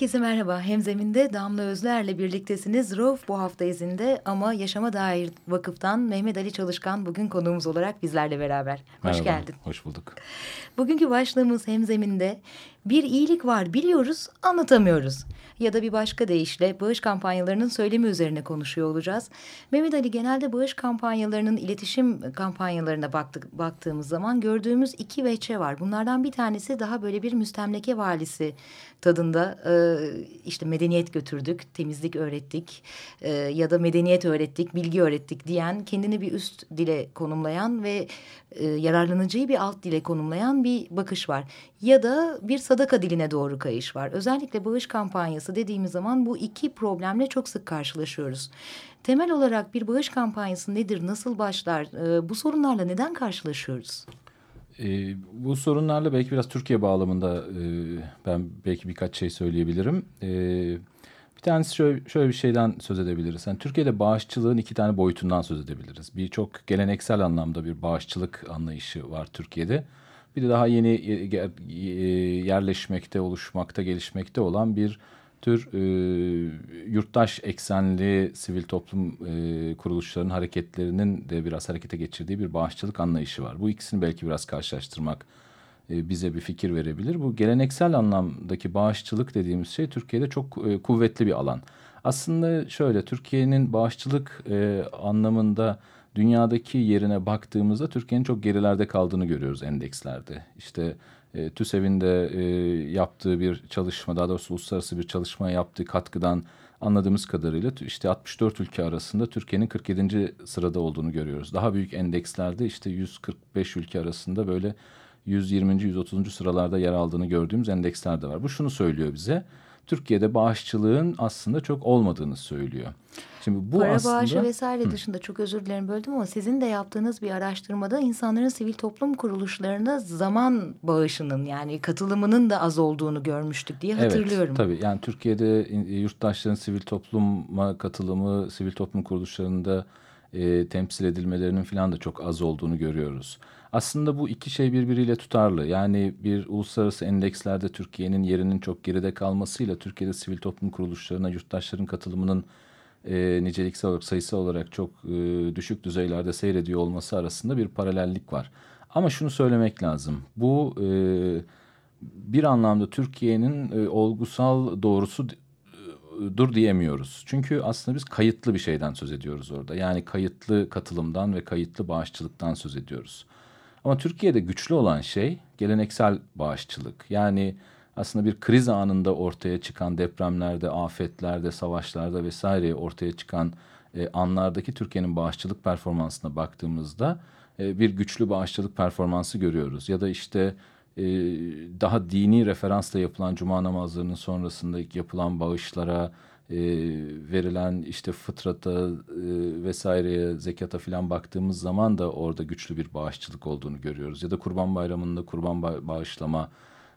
Herkese merhaba. Hemzeminde Damla Özler'le birliktesiniz. Rauf bu hafta izinde ama Yaşama Dair Vakıf'tan Mehmet Ali Çalışkan bugün konuğumuz olarak bizlerle beraber. Hoş Merhaba, geldin. Hoş bulduk. Bugünkü başlığımız Hemzeminde bir iyilik var biliyoruz anlatamıyoruz. Ya da bir başka deyişle bağış kampanyalarının söylemi üzerine konuşuyor olacağız. Mehmet Ali genelde bağış kampanyalarının iletişim kampanyalarına baktık, baktığımız zaman gördüğümüz iki veçe var. Bunlardan bir tanesi daha böyle bir müstemleke valisi tadında e, işte medeniyet götürdük, temizlik öğrettik e, ya da medeniyet öğrettik, bilgi öğrettik diyen kendini bir üst dile konumlayan ve e, yararlanıcıyı bir alt dile konumlayan bir bakış var. Ya da bir sadaka diline doğru kayış var. Özellikle bağış kampanyası dediğimiz zaman bu iki problemle çok sık karşılaşıyoruz. Temel olarak bir bağış kampanyası nedir, nasıl başlar, e, bu sorunlarla neden karşılaşıyoruz? Ee, bu sorunlarla belki biraz Türkiye bağlamında e, ben belki birkaç şey söyleyebilirim. E, bir tanesi şöyle, şöyle bir şeyden söz edebiliriz. Yani Türkiye'de bağışçılığın iki tane boyutundan söz edebiliriz. Bir çok geleneksel anlamda bir bağışçılık anlayışı var Türkiye'de. Bir de daha yeni yerleşmekte, oluşmakta, gelişmekte olan bir tür e, yurttaş eksenli sivil toplum e, kuruluşlarının hareketlerinin de biraz harekete geçirdiği bir bağışçılık anlayışı var. Bu ikisini belki biraz karşılaştırmak e, bize bir fikir verebilir. Bu geleneksel anlamdaki bağışçılık dediğimiz şey Türkiye'de çok e, kuvvetli bir alan. Aslında şöyle Türkiye'nin bağışçılık e, anlamında dünyadaki yerine baktığımızda Türkiye'nin çok gerilerde kaldığını görüyoruz endekslerde. İşte e, TÜSEV'in de e, yaptığı bir çalışma, daha doğrusu uluslararası bir çalışma yaptığı katkıdan anladığımız kadarıyla işte 64 ülke arasında Türkiye'nin 47. sırada olduğunu görüyoruz. Daha büyük endekslerde işte 145 ülke arasında böyle 120. 130. sıralarda yer aldığını gördüğümüz endeksler de var. Bu şunu söylüyor bize. Türkiye'de bağışçılığın aslında çok olmadığını söylüyor. Şimdi bu Para aslında... bağışı vesaire Hı. dışında çok özür dilerim böldüm ama sizin de yaptığınız bir araştırmada insanların sivil toplum kuruluşlarına zaman bağışının yani katılımının da az olduğunu görmüştük diye hatırlıyorum. Evet tabii yani Türkiye'de yurttaşların sivil topluma katılımı, sivil toplum kuruluşlarında e, temsil edilmelerinin falan da çok az olduğunu görüyoruz. Aslında bu iki şey birbiriyle tutarlı. Yani bir uluslararası endekslerde Türkiye'nin yerinin çok geride kalmasıyla Türkiye'de sivil toplum kuruluşlarına yurttaşların katılımının e, niceliksel olarak sayısı olarak çok e, düşük düzeylerde seyrediyor olması arasında bir paralellik var. Ama şunu söylemek lazım. Bu e, bir anlamda Türkiye'nin e, olgusal doğrusu e, dur diyemiyoruz. Çünkü aslında biz kayıtlı bir şeyden söz ediyoruz orada. Yani kayıtlı katılımdan ve kayıtlı bağışçılıktan söz ediyoruz. Ama Türkiye'de güçlü olan şey geleneksel bağışçılık. Yani aslında bir kriz anında ortaya çıkan depremlerde, afetlerde, savaşlarda vesaire ortaya çıkan e, anlardaki Türkiye'nin bağışçılık performansına baktığımızda e, bir güçlü bağışçılık performansı görüyoruz. Ya da işte e, daha dini referansla yapılan cuma namazlarının sonrasında yapılan bağışlara, e, verilen işte fıtrata e, vesaireye zekata filan baktığımız zaman da orada güçlü bir bağışçılık olduğunu görüyoruz. Ya da kurban bayramında kurban bağışlama,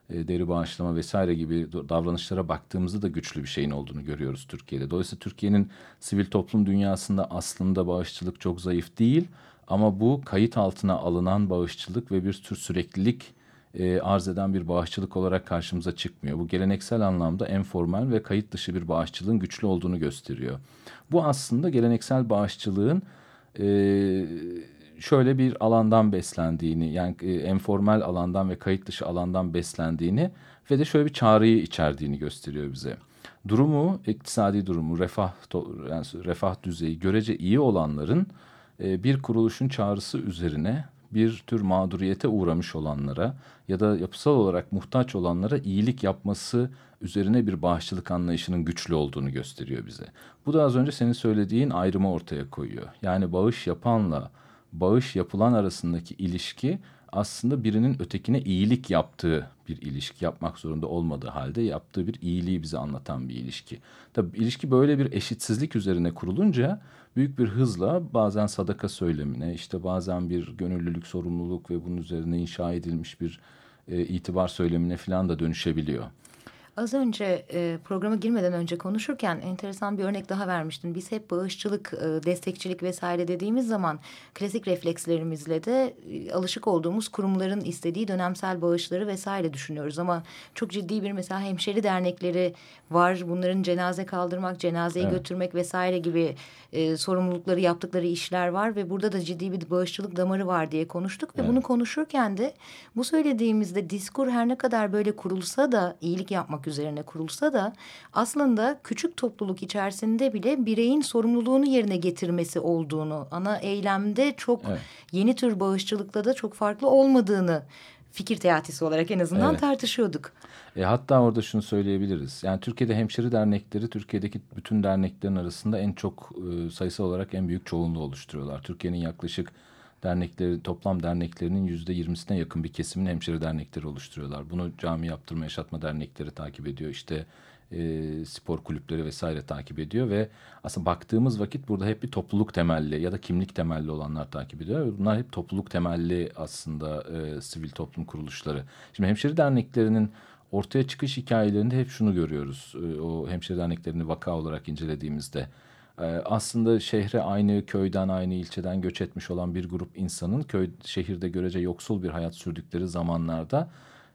e, deri bağışlama vesaire gibi davranışlara baktığımızda da güçlü bir şeyin olduğunu görüyoruz Türkiye'de. Dolayısıyla Türkiye'nin sivil toplum dünyasında aslında bağışçılık çok zayıf değil ama bu kayıt altına alınan bağışçılık ve bir tür süreklilik e, arz eden bir bağışçılık olarak karşımıza çıkmıyor. Bu geleneksel anlamda informal ve kayıt dışı bir bağışçılığın güçlü olduğunu gösteriyor. Bu aslında geleneksel bağışçılığın e, şöyle bir alandan beslendiğini yani e, enformal alandan ve kayıt dışı alandan beslendiğini ve de şöyle bir çağrıyı içerdiğini gösteriyor bize. Durumu, iktisadi durumu, refah yani refah düzeyi görece iyi olanların e, bir kuruluşun çağrısı üzerine bir tür mağduriyete uğramış olanlara ya da yapısal olarak muhtaç olanlara iyilik yapması üzerine bir bağışçılık anlayışının güçlü olduğunu gösteriyor bize. Bu da az önce senin söylediğin ayrımı ortaya koyuyor. Yani bağış yapanla bağış yapılan arasındaki ilişki aslında birinin ötekine iyilik yaptığı bir ilişki yapmak zorunda olmadığı halde yaptığı bir iyiliği bize anlatan bir ilişki. Tabii ilişki böyle bir eşitsizlik üzerine kurulunca büyük bir hızla bazen sadaka söylemine işte bazen bir gönüllülük sorumluluk ve bunun üzerine inşa edilmiş bir e, itibar söylemine falan da dönüşebiliyor. Az önce e, programa girmeden önce konuşurken enteresan bir örnek daha vermiştin. Biz hep bağışçılık, e, destekçilik vesaire dediğimiz zaman klasik reflekslerimizle de e, alışık olduğumuz kurumların istediği dönemsel bağışları vesaire düşünüyoruz. Ama çok ciddi bir mesela hemşeri dernekleri var. Bunların cenaze kaldırmak, cenazeyi evet. götürmek vesaire gibi e, sorumlulukları yaptıkları işler var. Ve burada da ciddi bir bağışçılık damarı var diye konuştuk. Evet. Ve bunu konuşurken de bu söylediğimizde diskur her ne kadar böyle kurulsa da iyilik yapmak olmak üzerine kurulsa da aslında küçük topluluk içerisinde bile bireyin sorumluluğunu yerine getirmesi olduğunu, ana eylemde çok evet. yeni tür bağışçılıkla da çok farklı olmadığını fikir teatisi olarak en azından evet. tartışıyorduk. E, hatta orada şunu söyleyebiliriz. Yani Türkiye'de hemşire dernekleri Türkiye'deki bütün derneklerin arasında en çok e, sayısı olarak en büyük çoğunluğu oluşturuyorlar. Türkiye'nin yaklaşık dernekleri toplam derneklerinin yüzde yirmisine yakın bir kesimin hemşire dernekleri oluşturuyorlar. Bunu cami yaptırma yaşatma dernekleri takip ediyor. İşte e, spor kulüpleri vesaire takip ediyor ve aslında baktığımız vakit burada hep bir topluluk temelli ya da kimlik temelli olanlar takip ediyor. Bunlar hep topluluk temelli aslında e, sivil toplum kuruluşları. Şimdi hemşire derneklerinin ortaya çıkış hikayelerinde hep şunu görüyoruz. E, o hemşire derneklerini vaka olarak incelediğimizde aslında şehre aynı köyden aynı ilçeden göç etmiş olan bir grup insanın köy şehirde görece yoksul bir hayat sürdükleri zamanlarda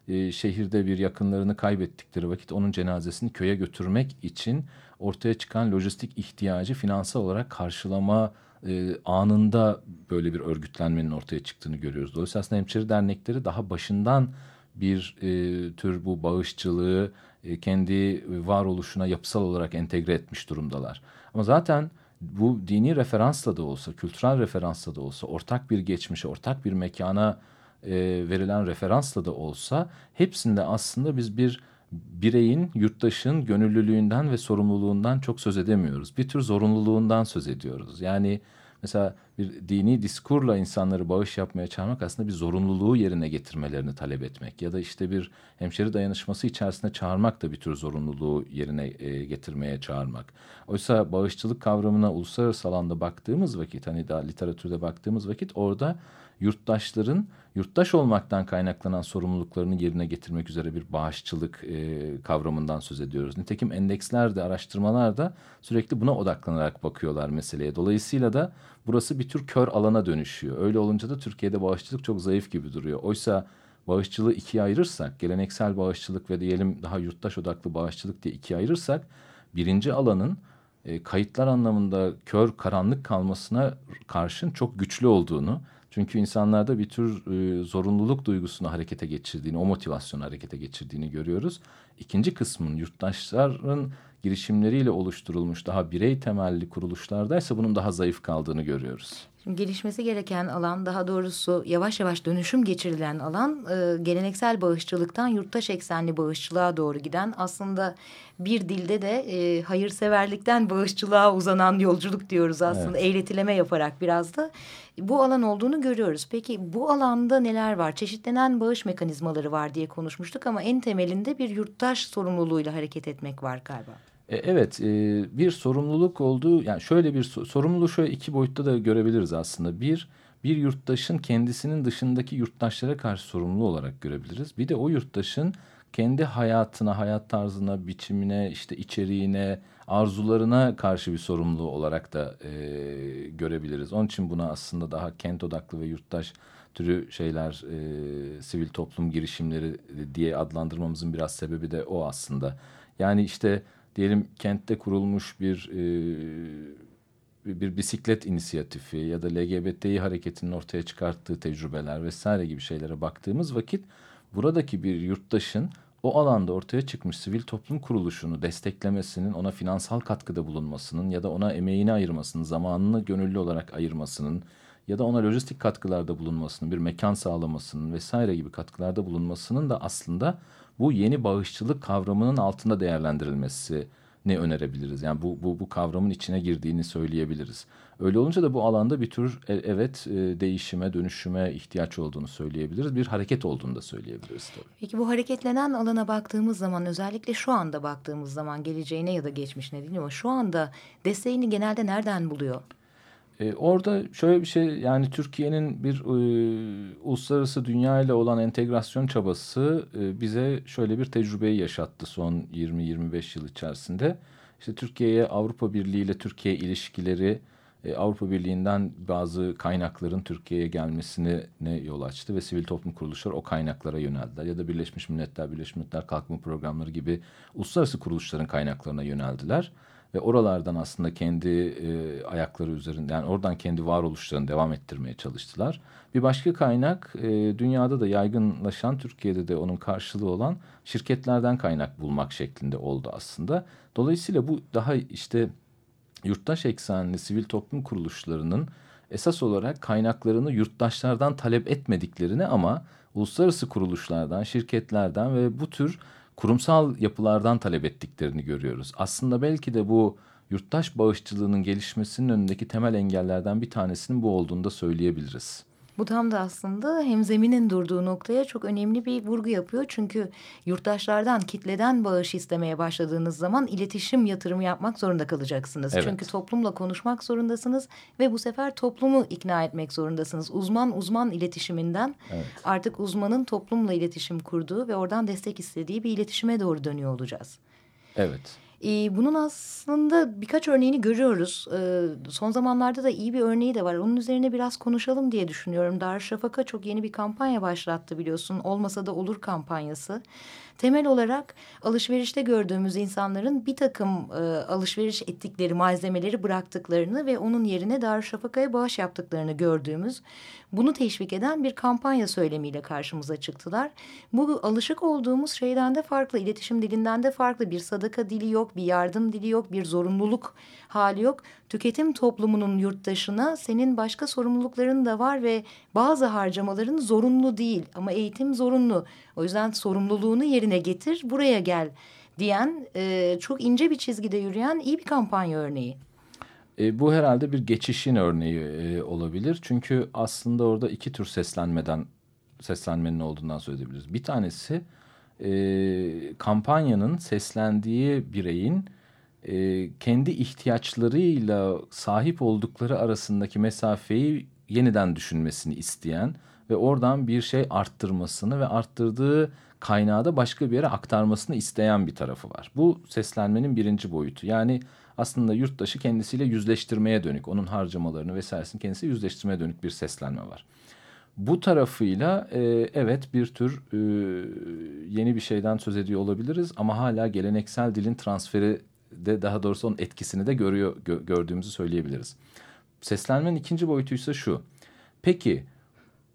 e, şehirde bir yakınlarını kaybettikleri vakit onun cenazesini köye götürmek için ortaya çıkan lojistik ihtiyacı finansal olarak karşılama e, anında böyle bir örgütlenmenin ortaya çıktığını görüyoruz. Dolayısıyla aslında hemşire dernekleri daha başından bir e, tür bu bağışçılığı e, kendi varoluşuna yapısal olarak entegre etmiş durumdalar. Ama zaten bu dini referansla da olsa, kültürel referansla da olsa, ortak bir geçmişe, ortak bir mekana e, verilen referansla da olsa hepsinde aslında biz bir bireyin, yurttaşın gönüllülüğünden ve sorumluluğundan çok söz edemiyoruz. Bir tür zorunluluğundan söz ediyoruz. Yani Mesela bir dini diskurla insanları bağış yapmaya çağırmak aslında bir zorunluluğu yerine getirmelerini talep etmek. Ya da işte bir hemşeri dayanışması içerisinde çağırmak da bir tür zorunluluğu yerine e, getirmeye çağırmak. Oysa bağışçılık kavramına uluslararası alanda baktığımız vakit hani daha literatürde baktığımız vakit orada yurttaşların yurttaş olmaktan kaynaklanan sorumluluklarını yerine getirmek üzere bir bağışçılık e, kavramından söz ediyoruz. Nitekim endeksler de araştırmalar da sürekli buna odaklanarak bakıyorlar meseleye. Dolayısıyla da burası bir tür kör alana dönüşüyor. Öyle olunca da Türkiye'de bağışçılık çok zayıf gibi duruyor. Oysa bağışçılığı ikiye ayırırsak, geleneksel bağışçılık ve diyelim daha yurttaş odaklı bağışçılık diye ikiye ayırırsak, birinci alanın e, kayıtlar anlamında kör karanlık kalmasına karşın çok güçlü olduğunu çünkü insanlarda bir tür e, zorunluluk duygusunu harekete geçirdiğini, o motivasyonu harekete geçirdiğini görüyoruz. İkinci kısmın yurttaşların girişimleriyle oluşturulmuş daha birey temelli kuruluşlardaysa bunun daha zayıf kaldığını görüyoruz. Şimdi gelişmesi gereken alan daha doğrusu yavaş yavaş dönüşüm geçirilen alan e, geleneksel bağışçılıktan yurttaş eksenli bağışçılığa doğru giden aslında bir dilde de e, hayırseverlikten bağışçılığa uzanan yolculuk diyoruz aslında evet. eğletileme yaparak biraz da bu alan olduğunu görüyoruz. Peki bu alanda neler var? Çeşitlenen bağış mekanizmaları var diye konuşmuştuk ama en temelinde bir yurttaş sorumluluğuyla hareket etmek var galiba. E, evet, e, bir sorumluluk olduğu, yani şöyle bir sorumluluğu şöyle iki boyutta da görebiliriz aslında. Bir, bir yurttaşın kendisinin dışındaki yurttaşlara karşı sorumlu olarak görebiliriz. Bir de o yurttaşın kendi hayatına, hayat tarzına, biçimine, işte içeriğine, arzularına karşı bir sorumluluğu olarak da e, görebiliriz. Onun için buna aslında daha kent odaklı ve yurttaş türü şeyler, e, sivil toplum girişimleri diye adlandırmamızın biraz sebebi de o aslında. Yani işte diyelim kentte kurulmuş bir e, bir bisiklet inisiyatifi ya da LGBTİ hareketinin ortaya çıkarttığı tecrübeler vesaire gibi şeylere baktığımız vakit buradaki bir yurttaşın o alanda ortaya çıkmış sivil toplum kuruluşunu desteklemesinin, ona finansal katkıda bulunmasının ya da ona emeğini ayırmasının, zamanını gönüllü olarak ayırmasının ya da ona lojistik katkılarda bulunmasının, bir mekan sağlamasının vesaire gibi katkılarda bulunmasının da aslında bu yeni bağışçılık kavramının altında değerlendirilmesi ne önerebiliriz? Yani bu, bu, bu kavramın içine girdiğini söyleyebiliriz. Öyle olunca da bu alanda bir tür e, evet e, değişime, dönüşüme ihtiyaç olduğunu söyleyebiliriz. Bir hareket olduğunu da söyleyebiliriz tabii. Peki bu hareketlenen alana baktığımız zaman özellikle şu anda baktığımız zaman geleceğine ya da geçmişine değil ama şu anda desteğini genelde nereden buluyor? Ee, orada şöyle bir şey yani Türkiye'nin bir e, uluslararası dünya ile olan entegrasyon çabası e, bize şöyle bir tecrübeyi yaşattı son 20-25 yıl içerisinde. İşte Türkiye'ye Avrupa Birliği ile Türkiye ilişkileri e, Avrupa Birliği'nden bazı kaynakların Türkiye'ye gelmesine ne yol açtı ve sivil toplum kuruluşları o kaynaklara yöneldiler. Ya da Birleşmiş Milletler, Birleşmiş Milletler Kalkınma Programları gibi uluslararası kuruluşların kaynaklarına yöneldiler ve oralardan aslında kendi e, ayakları üzerinde yani oradan kendi varoluşlarını devam ettirmeye çalıştılar. Bir başka kaynak e, dünyada da yaygınlaşan Türkiye'de de onun karşılığı olan şirketlerden kaynak bulmak şeklinde oldu aslında. Dolayısıyla bu daha işte yurttaş eksenli sivil toplum kuruluşlarının esas olarak kaynaklarını yurttaşlardan talep etmediklerini ama uluslararası kuruluşlardan, şirketlerden ve bu tür kurumsal yapılardan talep ettiklerini görüyoruz. Aslında belki de bu yurttaş bağışçılığının gelişmesinin önündeki temel engellerden bir tanesinin bu olduğunu da söyleyebiliriz. Bu tam da aslında hemzeminin durduğu noktaya çok önemli bir vurgu yapıyor. Çünkü yurttaşlardan, kitleden bağış istemeye başladığınız zaman iletişim yatırımı yapmak zorunda kalacaksınız. Evet. Çünkü toplumla konuşmak zorundasınız ve bu sefer toplumu ikna etmek zorundasınız. Uzman uzman iletişiminden evet. artık uzmanın toplumla iletişim kurduğu ve oradan destek istediği bir iletişime doğru dönüyor olacağız. Evet. E, bunun aslında birkaç örneğini görüyoruz. E, son zamanlarda da iyi bir örneği de var. Onun üzerine biraz konuşalım diye düşünüyorum. Darüşşafaka çok yeni bir kampanya başlattı biliyorsun. Olmasa da olur kampanyası. Temel olarak alışverişte gördüğümüz insanların bir takım e, alışveriş ettikleri malzemeleri bıraktıklarını ve onun yerine Darüşşafaka'ya bağış yaptıklarını gördüğümüz bunu teşvik eden bir kampanya söylemiyle karşımıza çıktılar. Bu alışık olduğumuz şeyden de farklı, iletişim dilinden de farklı. Bir sadaka dili yok, bir yardım dili yok, bir zorunluluk hali yok. Tüketim toplumunun yurttaşına senin başka sorumlulukların da var ve bazı harcamaların zorunlu değil ama eğitim zorunlu. O yüzden sorumluluğunu yerine getir, buraya gel diyen e, çok ince bir çizgide yürüyen iyi bir kampanya örneği. E, bu herhalde bir geçişin örneği e, olabilir. Çünkü aslında orada iki tür seslenmeden seslenmenin olduğundan söz edebiliriz. Bir tanesi e, kampanyanın seslendiği bireyin e, kendi ihtiyaçlarıyla sahip oldukları arasındaki mesafeyi yeniden düşünmesini isteyen ve oradan bir şey arttırmasını ve arttırdığı kaynağı da başka bir yere aktarmasını isteyen bir tarafı var. Bu seslenmenin birinci boyutu. Yani aslında yurttaşı kendisiyle yüzleştirmeye dönük, onun harcamalarını vesairesini kendisi yüzleştirmeye dönük bir seslenme var. Bu tarafıyla e, evet bir tür e, yeni bir şeyden söz ediyor olabiliriz ama hala geleneksel dilin transferi de daha doğrusu onun etkisini de görüyor gö, gördüğümüzü söyleyebiliriz. Seslenmenin ikinci boyutu ise şu. Peki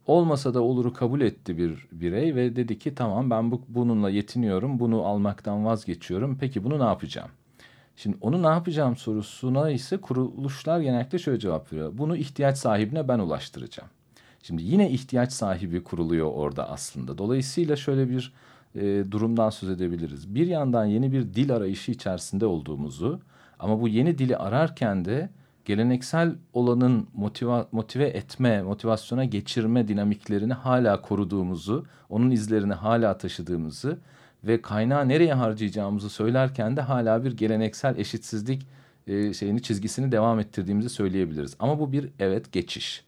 olmasa da oluru kabul etti bir birey ve dedi ki tamam ben bu, bununla yetiniyorum, bunu almaktan vazgeçiyorum. Peki bunu ne yapacağım? Şimdi onu ne yapacağım sorusuna ise kuruluşlar genellikle şöyle cevap veriyor. Bunu ihtiyaç sahibine ben ulaştıracağım. Şimdi yine ihtiyaç sahibi kuruluyor orada aslında. Dolayısıyla şöyle bir e, durumdan söz edebiliriz. Bir yandan yeni bir dil arayışı içerisinde olduğumuzu ama bu yeni dili ararken de geleneksel olanın motiva, motive etme, motivasyona geçirme dinamiklerini hala koruduğumuzu, onun izlerini hala taşıdığımızı ve kaynağı nereye harcayacağımızı söylerken de hala bir geleneksel eşitsizlik e, şeyini çizgisini devam ettirdiğimizi söyleyebiliriz. Ama bu bir evet geçiş.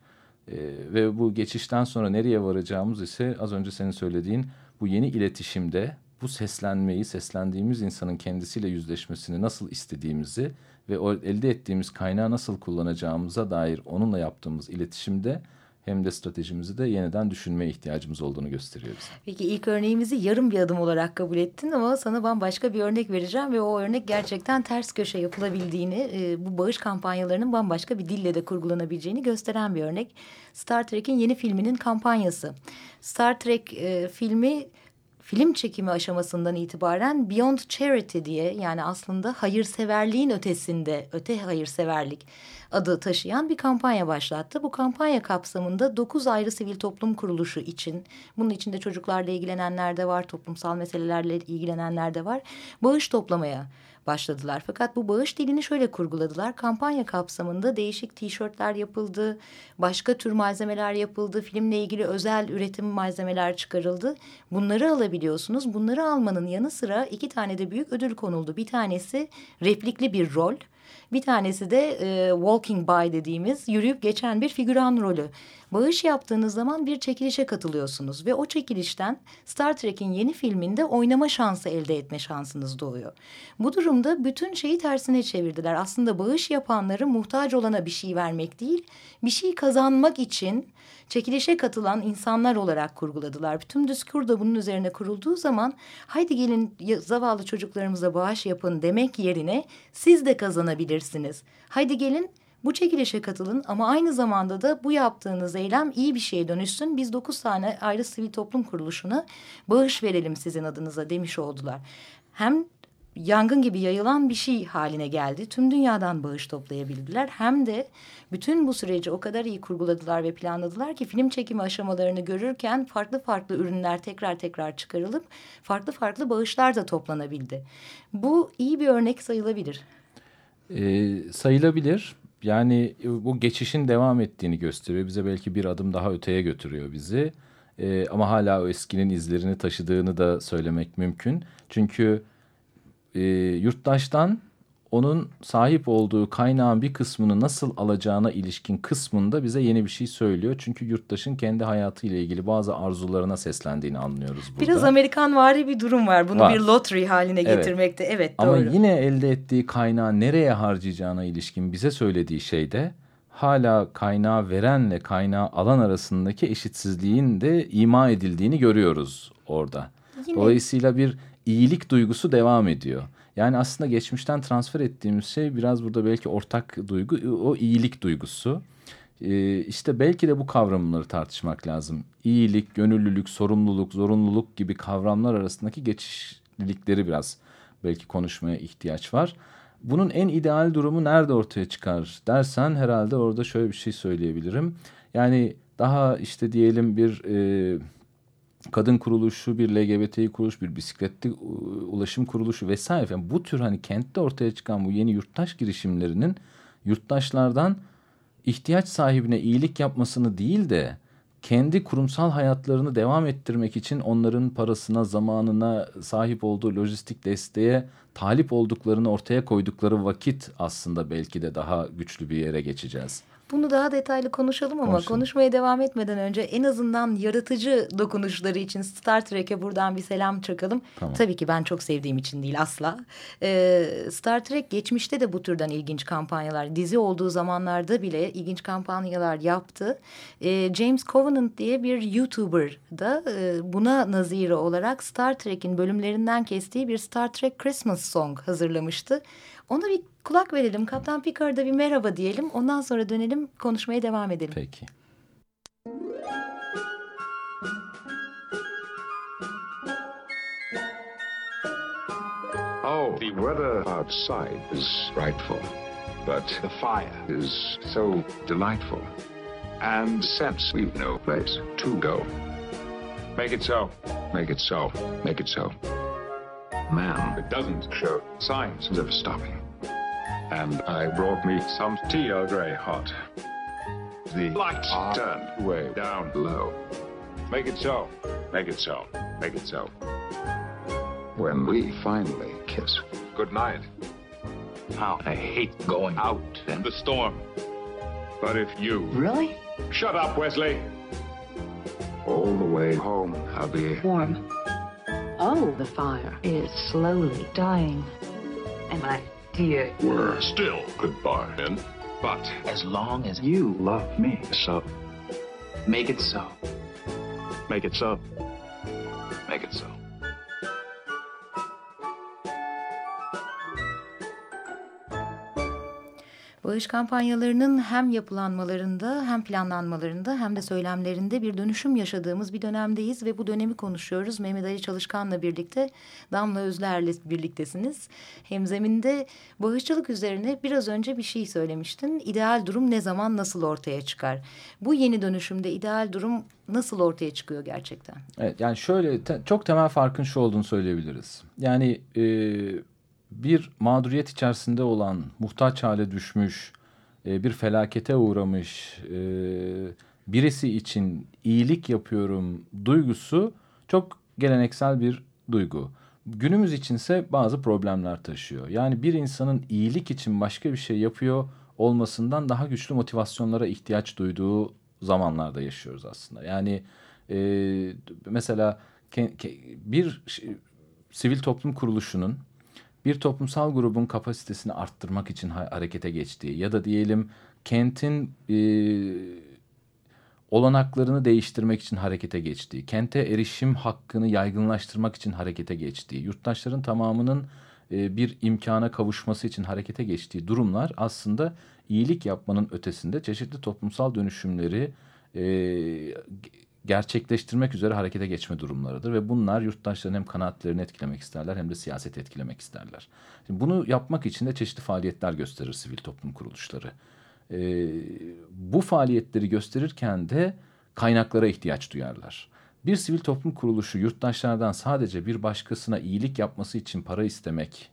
E, ve bu geçişten sonra nereye varacağımız ise az önce senin söylediğin bu yeni iletişimde bu seslenmeyi, seslendiğimiz insanın kendisiyle yüzleşmesini nasıl istediğimizi ve elde ettiğimiz kaynağı nasıl kullanacağımıza dair onunla yaptığımız iletişimde hem de stratejimizi de yeniden düşünmeye ihtiyacımız olduğunu gösteriyor bize. Peki ilk örneğimizi yarım bir adım olarak kabul ettin ama sana bambaşka bir örnek vereceğim ve o örnek gerçekten ters köşe yapılabildiğini, e, bu bağış kampanyalarının bambaşka bir dille de kurgulanabileceğini gösteren bir örnek. Star Trek'in yeni filminin kampanyası. Star Trek e, filmi film çekimi aşamasından itibaren Beyond Charity diye yani aslında hayırseverliğin ötesinde öte hayırseverlik adı taşıyan bir kampanya başlattı. Bu kampanya kapsamında dokuz ayrı sivil toplum kuruluşu için bunun içinde çocuklarla ilgilenenler de var, toplumsal meselelerle ilgilenenler de var. Bağış toplamaya başladılar. Fakat bu bağış dilini şöyle kurguladılar. Kampanya kapsamında değişik tişörtler yapıldı, başka tür malzemeler yapıldı, filmle ilgili özel üretim malzemeler çıkarıldı. Bunları alabiliyorsunuz. Bunları almanın yanı sıra iki tane de büyük ödül konuldu. Bir tanesi replikli bir rol. Bir tanesi de e, walking by dediğimiz yürüyüp geçen bir figüran rolü. Bağış yaptığınız zaman bir çekilişe katılıyorsunuz ve o çekilişten Star Trek'in yeni filminde oynama şansı elde etme şansınız doğuyor. Bu durumda bütün şeyi tersine çevirdiler. Aslında bağış yapanları muhtaç olana bir şey vermek değil, bir şey kazanmak için çekilişe katılan insanlar olarak kurguladılar. Tüm düskur da bunun üzerine kurulduğu zaman haydi gelin zavallı çocuklarımıza bağış yapın demek yerine siz de kazanabilirsiniz. Haydi gelin bu çekilişe katılın ama aynı zamanda da bu yaptığınız eylem iyi bir şeye dönüşsün. Biz dokuz tane ayrı sivil toplum kuruluşuna bağış verelim sizin adınıza demiş oldular. Hem yangın gibi yayılan bir şey haline geldi. Tüm dünyadan bağış toplayabildiler. Hem de bütün bu süreci o kadar iyi kurguladılar ve planladılar ki film çekimi aşamalarını görürken farklı farklı ürünler tekrar tekrar çıkarılıp farklı farklı bağışlar da toplanabildi. Bu iyi bir örnek sayılabilir. E, sayılabilir. Yani e, bu geçişin devam ettiğini gösteriyor. Bize belki bir adım daha öteye götürüyor bizi. E, ama hala o eskinin izlerini taşıdığını da söylemek mümkün. Çünkü e, yurttaştan onun sahip olduğu kaynağın bir kısmını nasıl alacağına ilişkin kısmında bize yeni bir şey söylüyor. Çünkü yurttaşın kendi hayatıyla ilgili bazı arzularına seslendiğini anlıyoruz burada. Biraz Amerikan vari bir durum var. Bunu var. bir lottery haline evet. getirmekte. Evet doğru. Ama yine elde ettiği kaynağı nereye harcayacağına ilişkin bize söylediği şey de hala kaynağı verenle kaynağı alan arasındaki eşitsizliğin de ima edildiğini görüyoruz orada. Yine... Dolayısıyla bir iyilik duygusu devam ediyor. Yani aslında geçmişten transfer ettiğimiz şey biraz burada belki ortak duygu o iyilik duygusu. Ee, işte belki de bu kavramları tartışmak lazım. İyilik, gönüllülük, sorumluluk, zorunluluk gibi kavramlar arasındaki geçişlilikleri biraz belki konuşmaya ihtiyaç var. Bunun en ideal durumu nerede ortaya çıkar dersen herhalde orada şöyle bir şey söyleyebilirim. Yani daha işte diyelim bir e, kadın kuruluşu, bir LGBT kuruluş, bir bisikletli ulaşım kuruluşu vesaire. Yani bu tür hani kentte ortaya çıkan bu yeni yurttaş girişimlerinin yurttaşlardan ihtiyaç sahibine iyilik yapmasını değil de kendi kurumsal hayatlarını devam ettirmek için onların parasına, zamanına sahip olduğu lojistik desteğe talip olduklarını ortaya koydukları vakit aslında belki de daha güçlü bir yere geçeceğiz. Bunu daha detaylı konuşalım ama Konuşalım. konuşmaya devam etmeden önce en azından yaratıcı dokunuşları için Star Trek'e buradan bir selam çakalım. Tamam. Tabii ki ben çok sevdiğim için değil asla. Ee, Star Trek geçmişte de bu türden ilginç kampanyalar, dizi olduğu zamanlarda bile ilginç kampanyalar yaptı. Ee, James Covenant diye bir YouTuber da e, buna nazire olarak Star Trek'in bölümlerinden kestiği bir Star Trek Christmas Song hazırlamıştı. Ona bir kulak verelim. Kaptan Picard'a bir merhaba diyelim. Ondan sonra dönelim konuşmaya devam edelim. Peki. Oh, the weather outside is frightful, but the fire is so delightful. And since we've no place to go, make it so. Make it so. Make it so. Man, it doesn't show signs of stopping. and I brought me some tea Earl Grey hot. The lights are turned way down low. Make it so. Make it so. Make it so. When we finally kiss. Good night. How I hate going out in the storm. But if you... Really? Shut up, Wesley. All the way home, I'll be... Warm. Oh, the fire is slowly dying. And I dear. We're still goodbye, Ben. But as long as you love me so, make it so. Make it so. Make it so. Bağış kampanyalarının hem yapılanmalarında hem planlanmalarında hem de söylemlerinde bir dönüşüm yaşadığımız bir dönemdeyiz ve bu dönemi konuşuyoruz. Mehmet Ali Çalışkan'la birlikte Damla Özler'le birliktesiniz. Hemzeminde bağışçılık üzerine biraz önce bir şey söylemiştin. İdeal durum ne zaman nasıl ortaya çıkar? Bu yeni dönüşümde ideal durum nasıl ortaya çıkıyor gerçekten? Evet yani şöyle te, çok temel farkın şu olduğunu söyleyebiliriz. Yani e, bir mağduriyet içerisinde olan, muhtaç hale düşmüş, e, bir felakete uğramış e, birisi için iyilik yapıyorum duygusu çok geleneksel bir duygu. Günümüz içinse bazı problemler taşıyor. Yani bir insanın iyilik için başka bir şey yapıyor olmasından daha güçlü motivasyonlara ihtiyaç duyduğu zamanlarda yaşıyoruz aslında. Yani e, mesela ke, ke, bir sivil toplum kuruluşunun bir toplumsal grubun kapasitesini arttırmak için harekete geçtiği ya da diyelim kentin e, olanaklarını değiştirmek için harekete geçtiği, kente erişim hakkını yaygınlaştırmak için harekete geçtiği, yurttaşların tamamının e, bir imkana kavuşması için harekete geçtiği durumlar aslında iyilik yapmanın ötesinde çeşitli toplumsal dönüşümleri e, gerçekleştirmek üzere harekete geçme durumlarıdır. Ve bunlar yurttaşların hem kanaatlerini etkilemek isterler hem de siyaseti etkilemek isterler. Şimdi bunu yapmak için de çeşitli faaliyetler gösterir sivil toplum kuruluşları. E, bu faaliyetleri gösterirken de kaynaklara ihtiyaç duyarlar. Bir sivil toplum kuruluşu yurttaşlardan sadece bir başkasına iyilik yapması için para istemek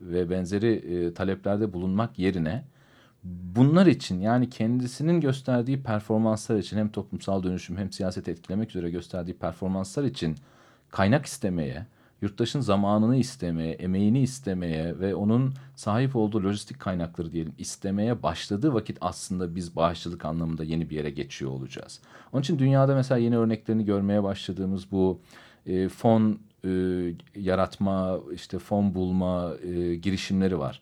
ve benzeri e, taleplerde bulunmak yerine bunlar için yani kendisinin gösterdiği performanslar için hem toplumsal dönüşüm hem siyaseti etkilemek üzere gösterdiği performanslar için kaynak istemeye, yurttaşın zamanını istemeye, emeğini istemeye ve onun sahip olduğu lojistik kaynakları diyelim istemeye başladığı vakit aslında biz bağışçılık anlamında yeni bir yere geçiyor olacağız. Onun için dünyada mesela yeni örneklerini görmeye başladığımız bu e, fon e, yaratma, işte fon bulma e, girişimleri var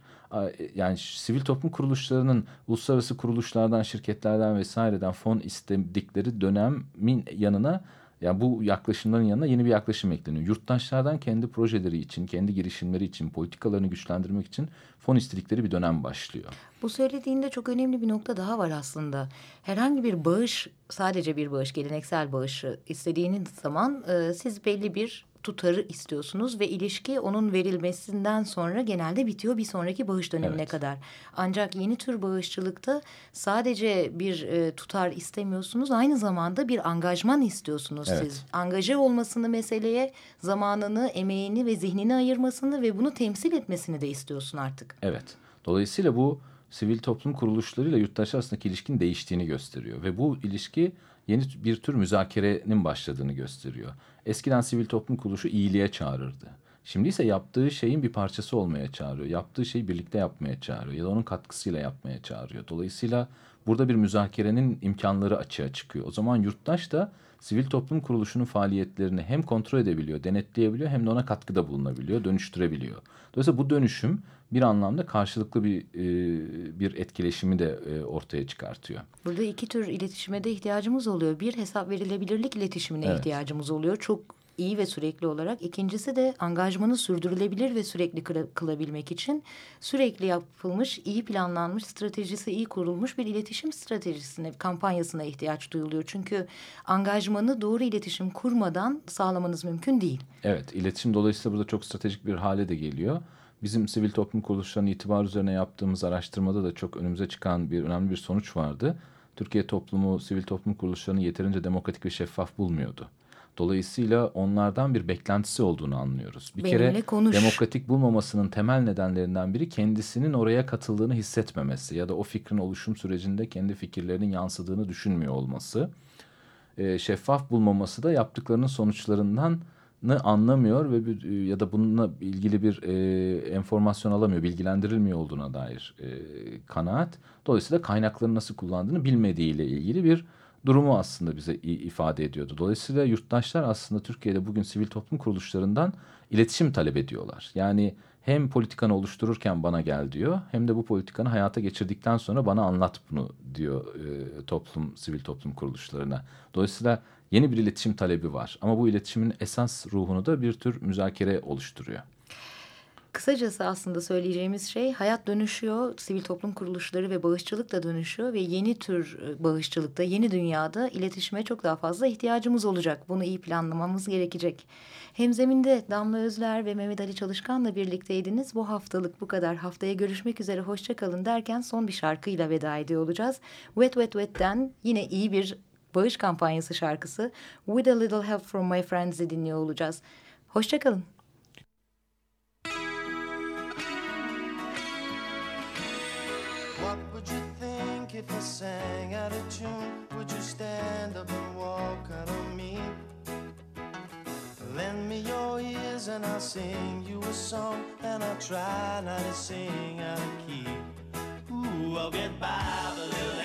yani sivil toplum kuruluşlarının uluslararası kuruluşlardan, şirketlerden vesaireden fon istedikleri dönemin yanına yani bu yaklaşımların yanına yeni bir yaklaşım ekleniyor. Yurttaşlardan kendi projeleri için, kendi girişimleri için, politikalarını güçlendirmek için fon istedikleri bir dönem başlıyor. Bu söylediğinde çok önemli bir nokta daha var aslında. Herhangi bir bağış, sadece bir bağış, geleneksel bağışı istediğiniz zaman e, siz belli bir tutarı istiyorsunuz ve ilişki onun verilmesinden sonra genelde bitiyor bir sonraki bağış dönemine evet. kadar. Ancak yeni tür bağışçılıkta sadece bir e, tutar istemiyorsunuz aynı zamanda bir angajman istiyorsunuz evet. siz. Angaje olmasını meseleye zamanını, emeğini ve zihnini ayırmasını ve bunu temsil etmesini de istiyorsun artık. Evet. Dolayısıyla bu sivil toplum kuruluşlarıyla yurttaşlar arasındaki ilişkinin değiştiğini gösteriyor ve bu ilişki yeni bir tür müzakerenin başladığını gösteriyor. Eskiden sivil toplum kuruluşu iyiliğe çağırırdı. Şimdi ise yaptığı şeyin bir parçası olmaya çağırıyor. Yaptığı şeyi birlikte yapmaya çağırıyor ya da onun katkısıyla yapmaya çağırıyor. Dolayısıyla burada bir müzakerenin imkanları açığa çıkıyor. O zaman yurttaş da sivil toplum kuruluşunun faaliyetlerini hem kontrol edebiliyor, denetleyebiliyor hem de ona katkıda bulunabiliyor, dönüştürebiliyor. Dolayısıyla bu dönüşüm bir anlamda karşılıklı bir e, bir etkileşimi de e, ortaya çıkartıyor. Burada iki tür iletişime de ihtiyacımız oluyor. Bir hesap verilebilirlik iletişimine evet. ihtiyacımız oluyor. Çok iyi ve sürekli olarak. İkincisi de angajmanı sürdürülebilir ve sürekli kılabilmek için sürekli yapılmış, iyi planlanmış, stratejisi iyi kurulmuş bir iletişim stratejisine, kampanyasına ihtiyaç duyuluyor. Çünkü angajmanı doğru iletişim kurmadan sağlamanız mümkün değil. Evet, iletişim dolayısıyla burada çok stratejik bir hale de geliyor. Bizim sivil toplum kuruluşlarının itibar üzerine yaptığımız araştırmada da çok önümüze çıkan bir önemli bir sonuç vardı. Türkiye toplumu sivil toplum kuruluşlarını yeterince demokratik ve şeffaf bulmuyordu. Dolayısıyla onlardan bir beklentisi olduğunu anlıyoruz. Bir Benimle kere konuş. demokratik bulmamasının temel nedenlerinden biri kendisinin oraya katıldığını hissetmemesi ya da o fikrin oluşum sürecinde kendi fikirlerinin yansıdığını düşünmüyor olması. E, şeffaf bulmaması da yaptıklarının sonuçlarından anlamıyor ve bir, ya da bununla ilgili bir e, enformasyon alamıyor, bilgilendirilmiyor olduğuna dair e, kanaat. Dolayısıyla kaynakları nasıl kullandığını bilmediğiyle ilgili bir durumu aslında bize ifade ediyordu. Dolayısıyla yurttaşlar aslında Türkiye'de bugün sivil toplum kuruluşlarından iletişim talep ediyorlar. Yani hem politikanı oluştururken bana gel diyor hem de bu politikanı hayata geçirdikten sonra bana anlat bunu diyor e, toplum sivil toplum kuruluşlarına. Dolayısıyla yeni bir iletişim talebi var ama bu iletişimin esas ruhunu da bir tür müzakere oluşturuyor. Kısacası aslında söyleyeceğimiz şey hayat dönüşüyor, sivil toplum kuruluşları ve bağışçılık da dönüşüyor ve yeni tür e, bağışçılıkta, yeni dünyada iletişime çok daha fazla ihtiyacımız olacak. Bunu iyi planlamamız gerekecek. Hemzeminde Damla Özler ve Mehmet Ali Çalışkan'la birlikteydiniz. Bu haftalık bu kadar. Haftaya görüşmek üzere, hoşçakalın derken son bir şarkıyla veda ediyor olacağız. Wet Wet Wet'ten yine iyi bir bağış kampanyası şarkısı With a Little Help From My Friends'i dinliyor olacağız. Hoşçakalın. İf I sang out of tune? Would you stand up and walk out on me? Lend me your ears and I'll sing you a song, and I'll try not to sing out of key. Ooh, I'll get by a little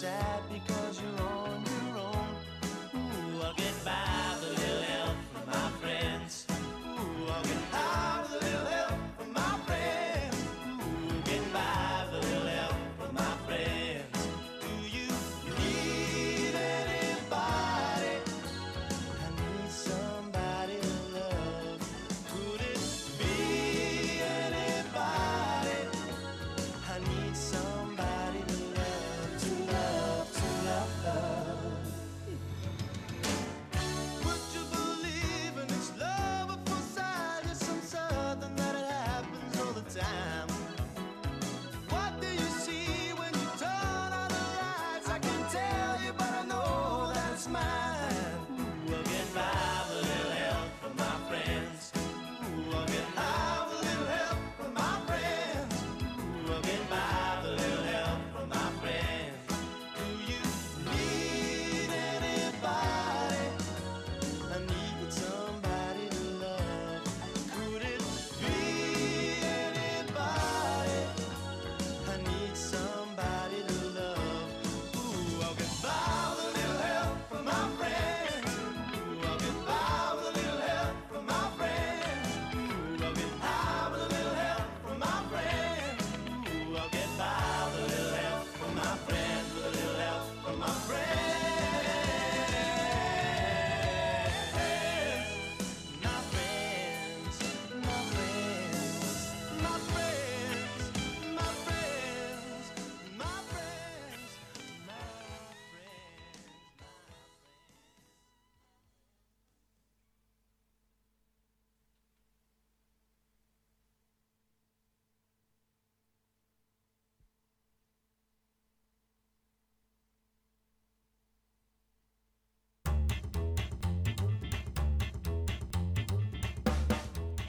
sad